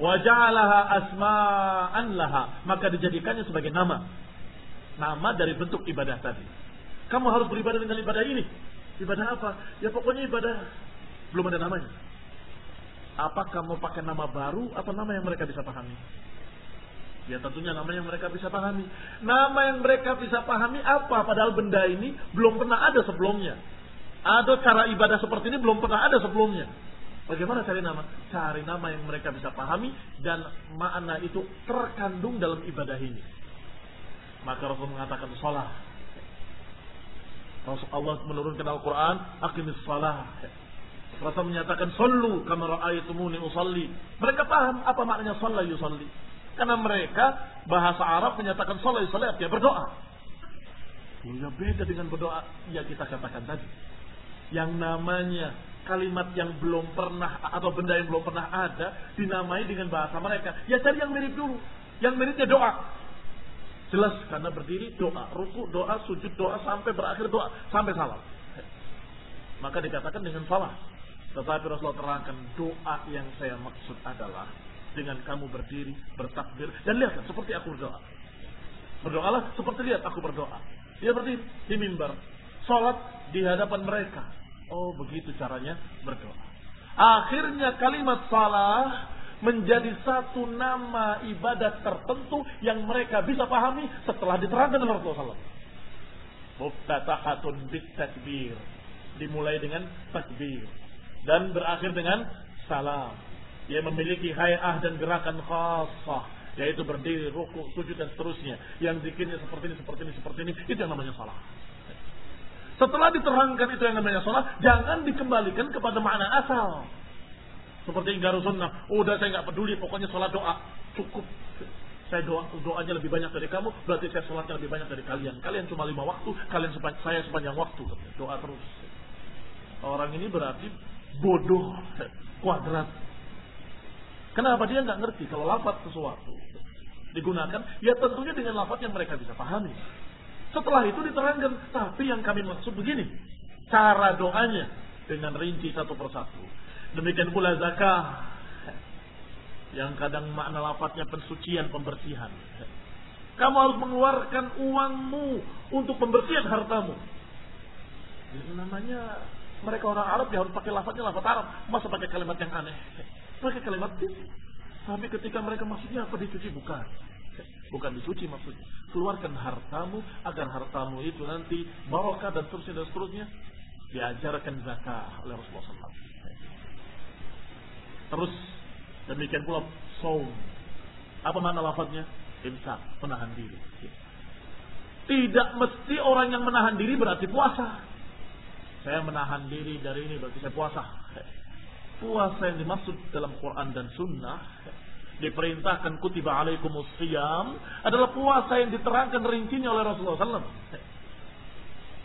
Waja'alaha asma'an laha. Maka dijadikannya sebagai nama. Nama dari bentuk ibadah tadi. Kamu harus beribadah dengan ibadah ini. Ibadah apa? Ya pokoknya ibadah. Belum ada namanya. Apa kamu pakai nama baru atau nama yang mereka bisa pahami? Ya tentunya nama yang mereka bisa pahami. Nama yang mereka bisa pahami apa? Padahal benda ini belum pernah ada sebelumnya. Ada cara ibadah seperti ini belum pernah ada sebelumnya. Bagaimana cari nama? Cari nama yang mereka bisa pahami dan makna itu terkandung dalam ibadah ini. Maka Rasul mengatakan salat. Rasul Allah menurunkan Al-Quran, akimis salat. Rasul menyatakan sallu kama ra'aitumuni usalli. Mereka paham apa maknanya salat yusalli. Karena mereka bahasa Arab menyatakan salat yusalli artinya berdoa. Ya beda dengan berdoa yang kita katakan tadi. Yang namanya kalimat yang belum pernah atau benda yang belum pernah ada dinamai dengan bahasa mereka. Ya cari yang mirip dulu. Yang miripnya doa. Jelas karena berdiri doa, ruku doa, sujud doa sampai berakhir doa sampai salam. Maka dikatakan dengan salah. Tetapi Rasulullah terangkan doa yang saya maksud adalah dengan kamu berdiri, bertakbir dan lihatlah seperti aku berdoa. Berdoalah seperti lihat aku berdoa. Dia berdiri di mimbar, sholat di hadapan mereka, Oh begitu caranya berdoa. Akhirnya kalimat salah menjadi satu nama ibadat tertentu yang mereka bisa pahami setelah diterangkan oleh Rasulullah SAW. Muftatahatun bit takbir. Dimulai dengan takbir. Dan berakhir dengan salam. Dia memiliki hayah dan gerakan khasah. Yaitu berdiri, rukuk, sujud dan seterusnya. Yang zikirnya seperti ini, seperti ini, seperti ini. Itu yang namanya salah. Setelah diterangkan itu yang namanya sholat, jangan dikembalikan kepada makna asal. Seperti ingkar sunnah. Udah saya nggak peduli, pokoknya sholat doa. Cukup. Saya doa doanya lebih banyak dari kamu, berarti saya sholatnya lebih banyak dari kalian. Kalian cuma lima waktu, kalian sepanjang, saya sepanjang waktu. Doa terus. Orang ini berarti bodoh kuadrat. Kenapa dia nggak ngerti kalau lafaz sesuatu digunakan? Ya tentunya dengan lafaz yang mereka bisa pahami. Setelah itu diterangkan, tapi yang kami maksud begini, cara doanya dengan rinci satu persatu. Demikian pula zakah yang kadang makna lafadznya pensucian, pembersihan. Kamu harus mengeluarkan uangmu untuk pembersihan hartamu. Ini namanya mereka orang Arab ya harus pakai lafadznya lafadz Arab. Masa pakai kalimat yang aneh? Pakai kalimat itu. Tapi ketika mereka maksudnya apa dicuci bukan. Bukan dicuci maksudnya. Keluarkan hartamu agar hartamu itu nanti barokah dan seterusnya dan seterusnya. Diajarkan zakah oleh Rasulullah SAW. Terus demikian pula saum. Apa makna lafadznya? Imsak, menahan diri. Tidak mesti orang yang menahan diri berarti puasa. Saya menahan diri dari ini berarti saya puasa. Puasa yang dimaksud dalam Quran dan Sunnah diperintahkan kutiba alaikumus siyam adalah puasa yang diterangkan rincinya oleh Rasulullah SAW.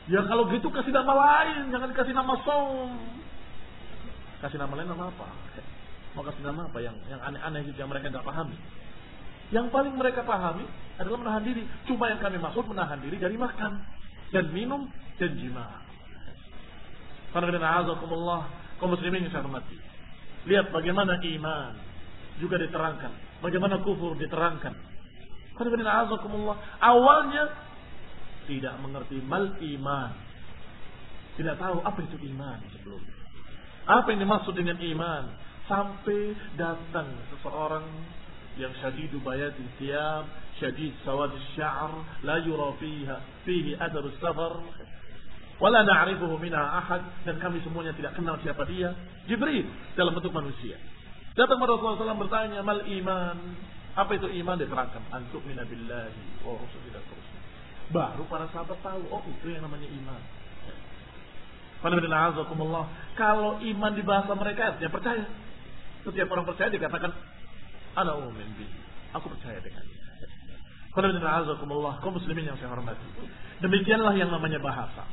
Ya kalau gitu kasih nama lain, jangan kasih nama som. Kasih nama lain nama apa? Mau kasih nama apa yang yang aneh-aneh yang mereka nggak pahami? Yang paling mereka pahami adalah menahan diri. Cuma yang kami maksud menahan diri dari makan dan minum dan jima. Karena Allah, kaum muslimin yang saya hormati. Lihat bagaimana iman juga diterangkan. Bagaimana kufur diterangkan. Awalnya tidak mengerti mal iman. Tidak tahu apa itu iman sebelumnya. Apa yang dimaksud dengan iman? Sampai datang seseorang yang syadidu bayati tiap, syadid sawad sya'r, la yura fiha, fihi adar safar, wala na'rifuhu minha ahad, dan kami semuanya tidak kenal siapa dia. Jibril dalam bentuk manusia. Datang Rasulullah SAW bertanya, mal iman? Apa itu iman? Diterangkan. Antuk minabillahi wa rasulillah Baru para sahabat tahu, oh itu yang namanya iman. Kalau iman di bahasa mereka artinya percaya. Setiap orang percaya dikatakan ana umin bi. Aku percaya dengan Kaum muslimin yang saya hormati. Demikianlah yang namanya bahasa.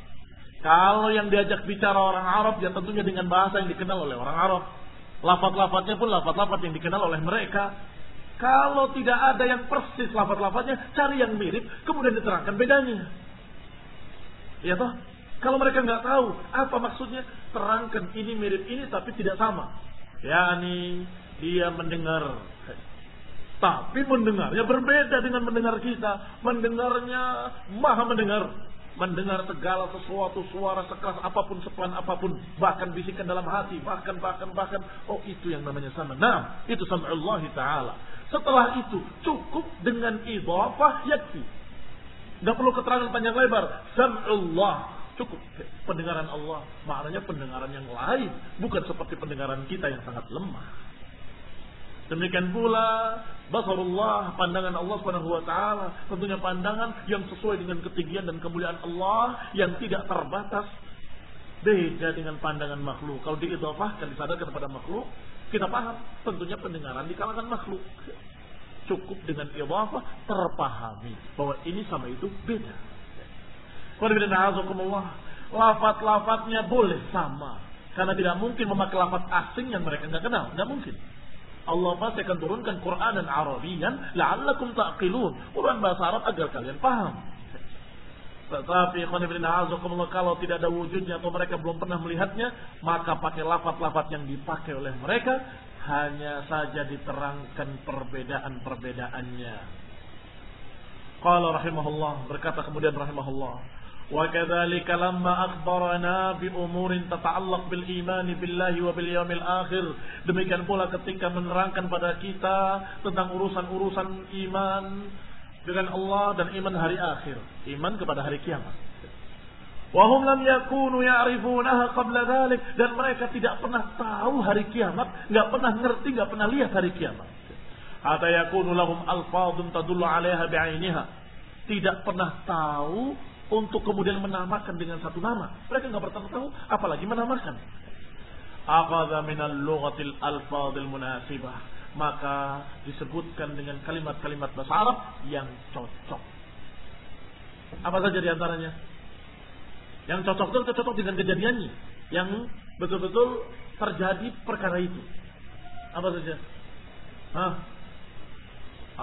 Kalau yang diajak bicara orang Arab ya tentunya dengan bahasa yang dikenal oleh orang Arab. Lafat-lafatnya pun lafat-lafat yang dikenal oleh mereka. Kalau tidak ada yang persis lafat-lafatnya, cari yang mirip, kemudian diterangkan bedanya. Ya toh? Kalau mereka nggak tahu apa maksudnya, terangkan ini mirip ini tapi tidak sama. Ya ini dia mendengar tapi mendengarnya berbeda dengan mendengar kita. Mendengarnya maha mendengar. Mendengar segala sesuatu suara sekeras apa pun, sepelan apa pun. Bahkan bisikan dalam hati. Bahkan, bahkan, bahkan. Oh itu yang namanya sama. Nah, itu sama Allah Ta'ala. Setelah itu cukup dengan idhafah yakfi. Tidak perlu keterangan panjang lebar. Sam'ullah cukup pendengaran Allah maknanya pendengaran yang lain bukan seperti pendengaran kita yang sangat lemah demikian pula basarullah pandangan Allah Subhanahu wa taala. Tentunya pandangan yang sesuai dengan ketinggian dan kemuliaan Allah yang tidak terbatas. Beda dengan pandangan makhluk. Kalau diidhafahkan disadarkan kepada makhluk kita paham. Tentunya pendengaran di kalangan makhluk. Cukup dengan idhafah terpahami bahwa ini sama itu beda. Lafat-lafatnya boleh sama. Karena tidak mungkin memakai lafat asing yang mereka nggak kenal. Nggak mungkin. Allah pasti akan turunkan Quran dan Arabian. La'allakum ta'qilun. Quran bahasa Arab agar kalian paham. Tetapi kalau tidak ada wujudnya atau mereka belum pernah melihatnya, maka pakai lafat-lafat yang dipakai oleh mereka hanya saja diterangkan perbedaan-perbedaannya. Kalau rahimahullah berkata kemudian rahimahullah, وكذلك لما أخبرنا بأمور تتعلق بالإيمان بالله وباليوم الآخر demikian pula ketika menerangkan pada kita tentang urusan-urusan iman dengan Allah dan iman hari akhir iman kepada hari kiamat Wahum lam yakunu ya'rifunaha qabla dhalik dan mereka tidak pernah tahu hari kiamat, nggak pernah ngerti, nggak pernah lihat hari kiamat. Hatta yakunu lahum alfadun tadullu 'alaiha bi'ainiha. Tidak pernah tahu untuk kemudian menamakan dengan satu nama. Mereka nggak pernah tahu, apalagi menamakan. Aqadha minal lughatil alfadil munasibah. Maka disebutkan dengan kalimat-kalimat bahasa Arab yang cocok. Apa saja di antaranya? Yang cocok itu cocok dengan kejadiannya. Yang betul-betul terjadi perkara itu. Apa saja? Hah?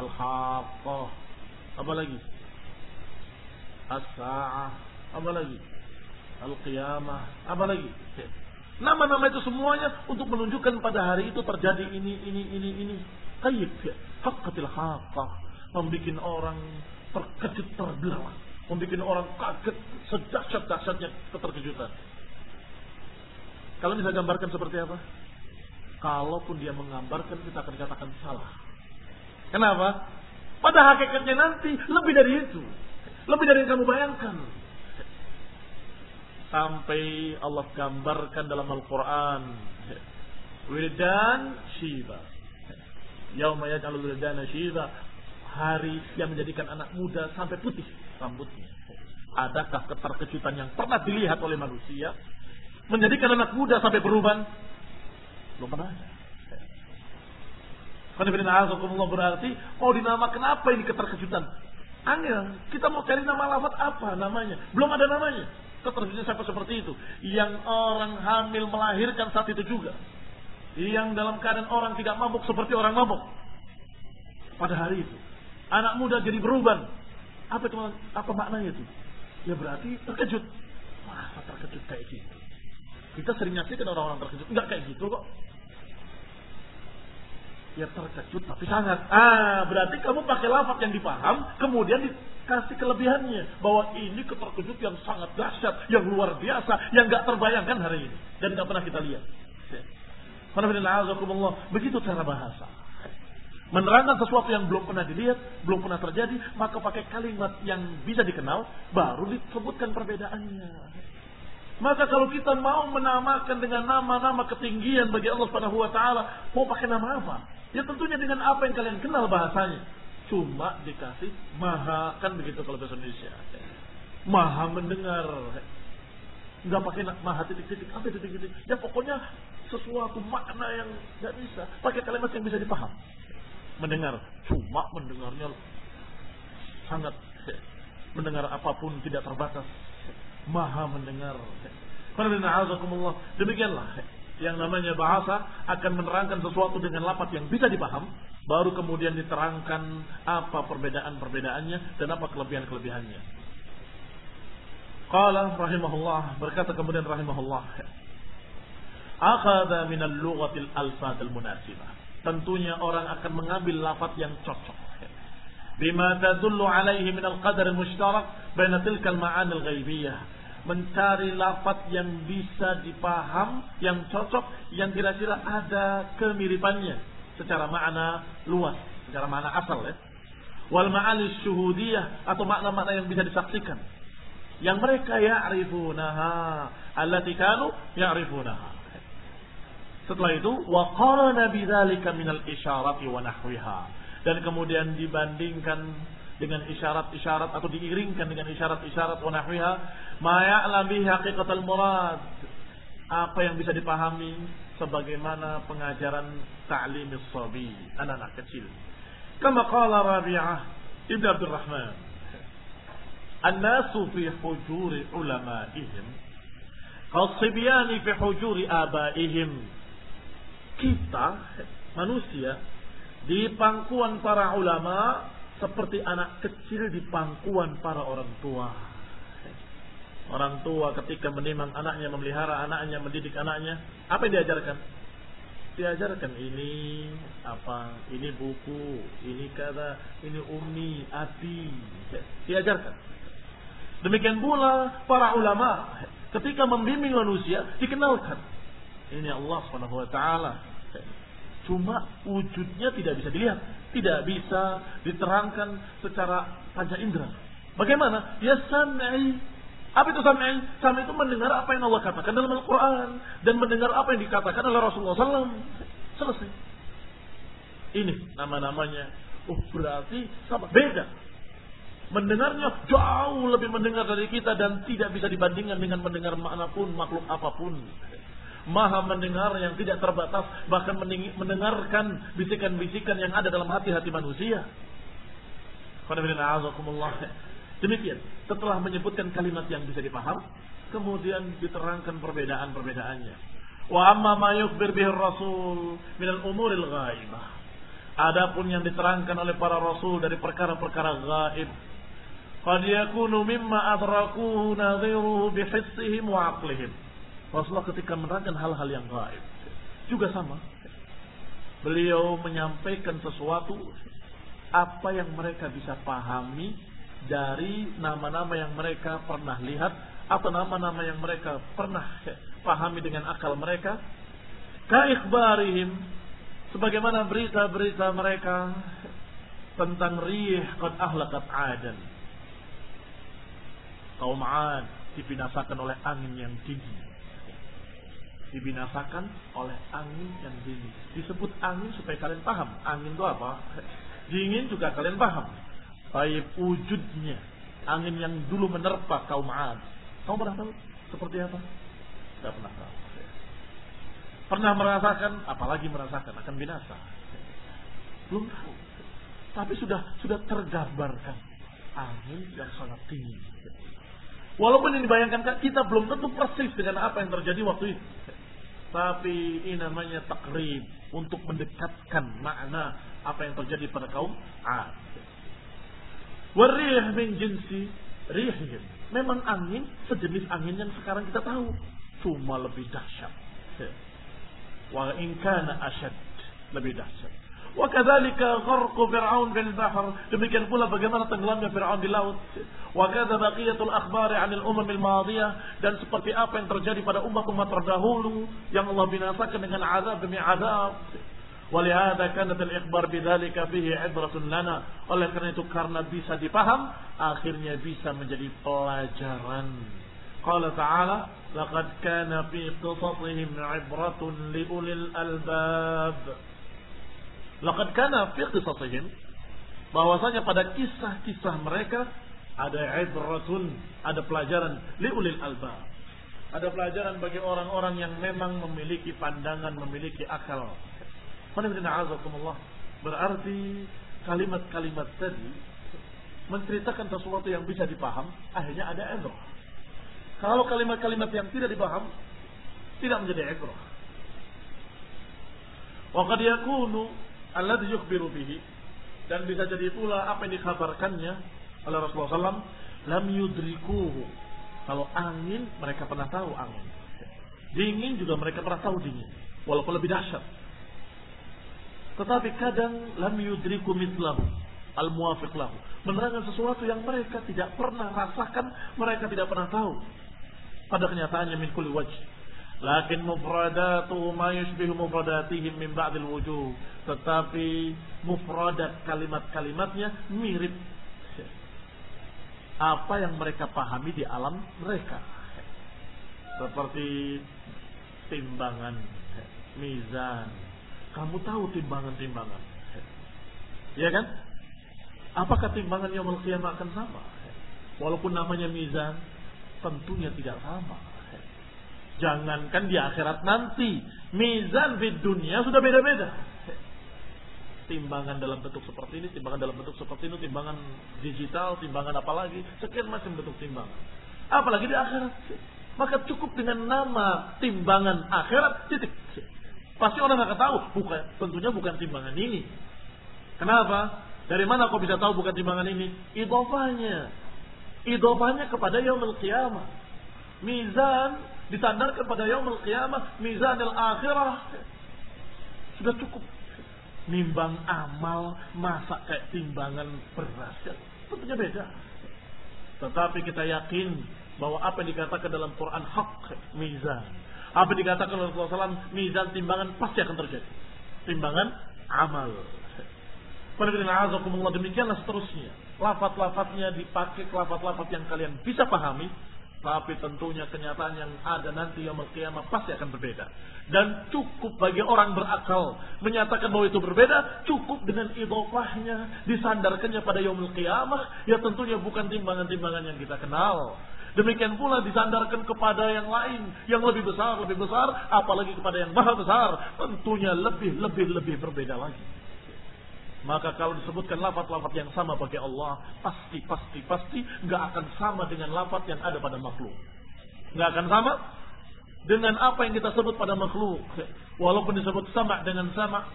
Al-Haqqah. Apa lagi? As-sa'ah, apa lagi? Al-qiyamah, apa lagi? Nama-nama itu semuanya untuk menunjukkan pada hari itu terjadi ini, ini, ini, ini. Kayyib, haqqatil haqqah. Membikin orang terkejut terbelalak. Membikin orang kaget sedahsyat-dahsyatnya keterkejutan. Kalau bisa gambarkan seperti apa? Kalaupun dia menggambarkan kita akan katakan salah. Kenapa? Pada hakikatnya nanti lebih dari itu. Lebih dari yang kamu bayangkan. Sampai Allah gambarkan dalam Al-Quran. Wildan Shiba. Yauma yaj'alul wildana Shiba. Hari yang menjadikan anak muda sampai putih rambutnya. Adakah keterkejutan yang pernah dilihat oleh manusia? Menjadikan anak muda sampai berubah? Belum pernah Karena berarti mau dinamakan apa ini keterkejutan? Angin. Kita mau cari nama lafaz apa namanya? Belum ada namanya. Keterjadian siapa seperti itu. Yang orang hamil melahirkan saat itu juga. Yang dalam keadaan orang tidak mabuk seperti orang mabuk. Pada hari itu. Anak muda jadi berubah. Apa itu, apa maknanya itu? Ya berarti terkejut. Masa terkejut kayak gitu? Kita sering nyaksikan orang-orang terkejut. Enggak kayak gitu kok. Ya terkejut tapi sangat. Ah, berarti kamu pakai lafaz yang dipaham, kemudian dikasih kelebihannya. Bahwa ini keterkejut yang sangat dahsyat, yang luar biasa, yang gak terbayangkan hari ini. Dan gak pernah kita lihat. Begitu cara bahasa. Menerangkan sesuatu yang belum pernah dilihat, belum pernah terjadi, maka pakai kalimat yang bisa dikenal, baru disebutkan perbedaannya. Maka kalau kita mau menamakan dengan nama-nama ketinggian bagi Allah Subhanahu wa taala, mau pakai nama apa? Ya tentunya dengan apa yang kalian kenal bahasanya. Cuma dikasih maha kan begitu kalau bahasa Indonesia. Maha mendengar. Enggak pakai maha titik-titik, apa titik-titik. Ya pokoknya sesuatu makna yang nggak bisa. Pakai kalimat yang bisa dipaham. Mendengar. Cuma mendengarnya sangat mendengar apa pun tidak terbatas. Maha mendengar. Demikianlah yang namanya bahasa akan menerangkan sesuatu dengan lapat yang bisa dipaham, baru kemudian diterangkan apa perbedaan-perbedaannya dan apa kelebihan-kelebihannya. Qala rahimahullah, berkata kemudian rahimahullah, akhadha min al-lughatil alfad al-munasibah. Tentunya orang akan mengambil lafaz yang cocok. Bima tadullu alaihi min al-qadar al-mushtarak baina tilka al-ma'ani al-ghaibiyah mencari lafaz yang bisa dipaham, yang cocok, yang kira-kira ada kemiripannya secara makna luas, secara makna asal ya. Wal ma'ani syuhudiyah atau makna-makna yang bisa disaksikan. Yang mereka ya'rifunaha, allati kanu ya'rifunaha. Setelah itu wa qarana bidzalika minal isyarati wa nahwiha. Dan kemudian dibandingkan dengan isyarat-isyarat atau diiringkan dengan isyarat-isyarat wa nahwiha ma ya'lam bihi murad. Apa yang bisa dipahami sebagaimana pengajaran ta'limis sabi anak-anak kecil. Kama qala Rabi'ah Ibn Abdul Rahman an-nasu fi hujuri ulama'ihim qasibyani fi hujuri abaihim. Kita manusia di pangkuan para ulama seperti anak kecil di pangkuan para orang tua. Orang tua ketika menimang anaknya, memelihara anaknya, mendidik anaknya, apa yang diajarkan? Diajarkan ini apa? Ini buku, ini kata, ini umi, abi. Diajarkan. Demikian pula para ulama ketika membimbing manusia dikenalkan. Ini Allah Subhanahu wa taala. Cuma wujudnya tidak bisa dilihat tidak bisa diterangkan secara panca indera. Bagaimana? Ya sam'i. Apa itu sam'i? Sam'i itu mendengar apa yang Allah katakan dalam Al-Quran. Dan mendengar apa yang dikatakan oleh Rasulullah SAW. Selesai. Ini nama-namanya. Oh berarti sama. Beda. Mendengarnya jauh lebih mendengar dari kita dan tidak bisa dibandingkan dengan mendengar mana pun, makhluk apa pun maha mendengar yang tidak terbatas, bahkan mendengarkan bisikan-bisikan yang ada dalam hati-hati manusia. Demikian, setelah menyebutkan kalimat yang bisa dipaham, kemudian diterangkan perbedaan-perbedaannya. Wa amma ma yukbir bihi rasul min al-umuril ghaibah. Adapun yang diterangkan oleh para rasul dari perkara-perkara gaib, qad yakunu mimma adrakuhu nadhiruhu bihissihim wa aqlihim Rasulullah ketika menerangkan hal-hal yang gaib juga sama. Beliau menyampaikan sesuatu apa yang mereka bisa pahami dari nama-nama yang mereka pernah lihat atau nama-nama yang mereka pernah pahami dengan akal mereka. Kaikbarihim sebagaimana berita-berita mereka tentang rih qad ahlakat adan. Kaum Ad dibinasakan oleh angin yang tinggi dibinasakan oleh angin yang dingin. Disebut angin supaya kalian paham. Angin itu apa? Dingin juga kalian paham. Baik wujudnya. Angin yang dulu menerpa kaum Ad. Kamu pernah tahu seperti apa? Tidak pernah tahu. Pernah merasakan, apalagi merasakan akan binasa. Belum tahu. Tapi sudah sudah tergambarkan angin yang sangat tinggi. Walaupun ini dibayangkan kita belum tentu persis dengan apa yang terjadi waktu itu. Tapi ini namanya takrib untuk mendekatkan makna apa yang terjadi pada kaum Ad. Warih min jinsi rihim. Memang angin sejenis angin yang sekarang kita tahu. Cuma lebih dahsyat. Wa in kana asyad. Lebih dahsyat. Kadzalika gharqu Fir'aun fil bahr. Demikian pula bagaimana tenggelamnya Fir'aun di laut. Baqiyatul akhbari 'anil umam al madiyah dan seperti apa yang terjadi pada umat-umat terdahulu yang Allah binasakan dengan azab demi azab. Al-ikhbar bidzalika fihi 'ibratun lana. Oleh karena itu karena bisa dipaham, akhirnya bisa menjadi pelajaran. Fi qisasihim 'ibratun li ulil albab. Laqad kana fi qisasihim bahwasanya pada kisah-kisah mereka ada ibratun, ada pelajaran li ulil albab. Ada pelajaran bagi orang-orang yang memang memiliki pandangan, memiliki akal. Berarti kalimat-kalimat tadi menceritakan sesuatu yang bisa dipaham, akhirnya ada ibrah. Kalau kalimat-kalimat yang tidak dipaham, tidak menjadi ibrah. Wa qad yakunu alladhi yukhbiru bihi dan bisa jadi pula apa yang dikabarkannya oleh Rasulullah SAW lam yudrikuhu kalau angin mereka pernah tahu angin dingin juga mereka pernah tahu dingin walaupun lebih dahsyat tetapi kadang lam yudriku mitlahu al muwafiq. Menerangkan sesuatu yang mereka tidak pernah rasakan, mereka tidak pernah tahu. Pada kenyataannya min kulli wajh. Lakin mufradatu ma yushbihu mufradatihim min ba'dil wujuh. Tetapi mufradat kalimat-kalimatnya mirip apa yang mereka pahami di alam mereka. Seperti timbangan, mizan, kamu tahu timbangan-timbangan. Ya kan? Apakah timbangan yang qiyamah akan sama? Walaupun namanya mizan, tentunya tidak sama. Jangankan di akhirat nanti, mizan di dunia sudah beda-beda. Timbangan dalam bentuk seperti ini, timbangan dalam bentuk seperti ini, timbangan digital, timbangan apa lagi, sekian macam bentuk timbangan. Apalagi di akhirat. Maka cukup dengan nama timbangan akhirat, titik. Pasti orang akan tahu, bukan tentunya bukan timbangan ini. Kenapa? Dari mana kau bisa tahu bukan timbangan ini? Idofahnya. Idofahnya kepada yaumul qiyamah. Mizan disandarkan pada yaumul qiyamah, mizan al-akhirah. Sudah cukup. Nimbang amal, masa kayak timbangan beras. Tentunya beda. Tetapi kita yakin bahwa apa yang dikatakan dalam Quran hak mizan apa dikatakan oleh Rasulullah SAW, mizan timbangan pasti akan terjadi. Timbangan amal. Demikianlah seterusnya. Lafat-lafatnya dipakai lafat-lafat yang kalian bisa pahami. Tapi tentunya kenyataan yang ada nanti yang kiamat pasti akan berbeda. Dan cukup bagi orang berakal menyatakan bahwa itu berbeda, cukup dengan idofahnya, disandarkannya pada yaumul qiyamah, ya tentunya bukan timbangan-timbangan yang kita kenal. Demikian pula disandarkan kepada yang lain, yang lebih besar, lebih besar, apalagi kepada yang maha besar, tentunya lebih, lebih, lebih berbeda lagi. Maka kalau disebutkan lafat-lafat yang sama bagi Allah, pasti, pasti, pasti nggak akan sama dengan lafat yang ada pada makhluk. Nggak akan sama dengan apa yang kita sebut pada makhluk. Walaupun disebut sama dengan sama,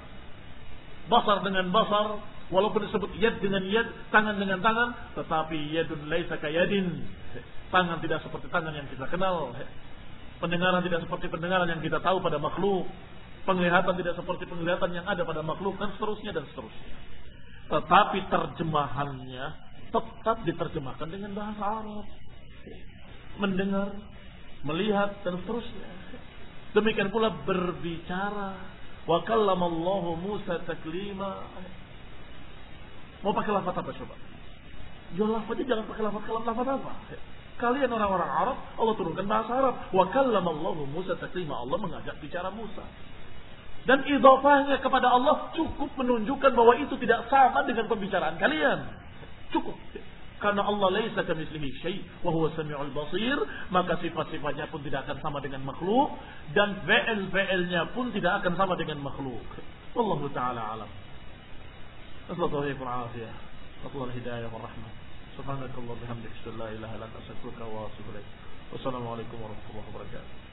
basar dengan basar, walaupun disebut yad dengan yad, tangan dengan tangan, tetapi yadun laisa kayadin. Tangan tidak seperti tangan yang kita kenal. Pendengaran tidak seperti pendengaran yang kita tahu pada makhluk. Penglihatan tidak seperti penglihatan yang ada pada makhluk dan seterusnya dan seterusnya. Tetapi terjemahannya tetap diterjemahkan dengan bahasa Arab. Mendengar, melihat dan seterusnya. Demikian pula berbicara. Wa kallamallahu Musa taklima. Mau pakai lafaz apa coba? Ya lafaznya jangan pakai lafaz kalam lafaz apa? Kalian orang-orang Arab, Allah turunkan bahasa Arab. Wa kallamallahu Musa taklima. Allah mengajak bicara Musa. Dan idofahnya kepada Allah cukup menunjukkan bahwa itu tidak sama dengan pembicaraan kalian. Cukup. Karena Allah laisa kamislihi syai' wa huwa samiul basir, maka sifat-sifatnya pun tidak akan sama dengan makhluk dan fi'il-fi'ilnya pun tidak akan sama dengan makhluk. Wallahu taala alam. Assalamualaikum warahmatullahi wabarakatuh.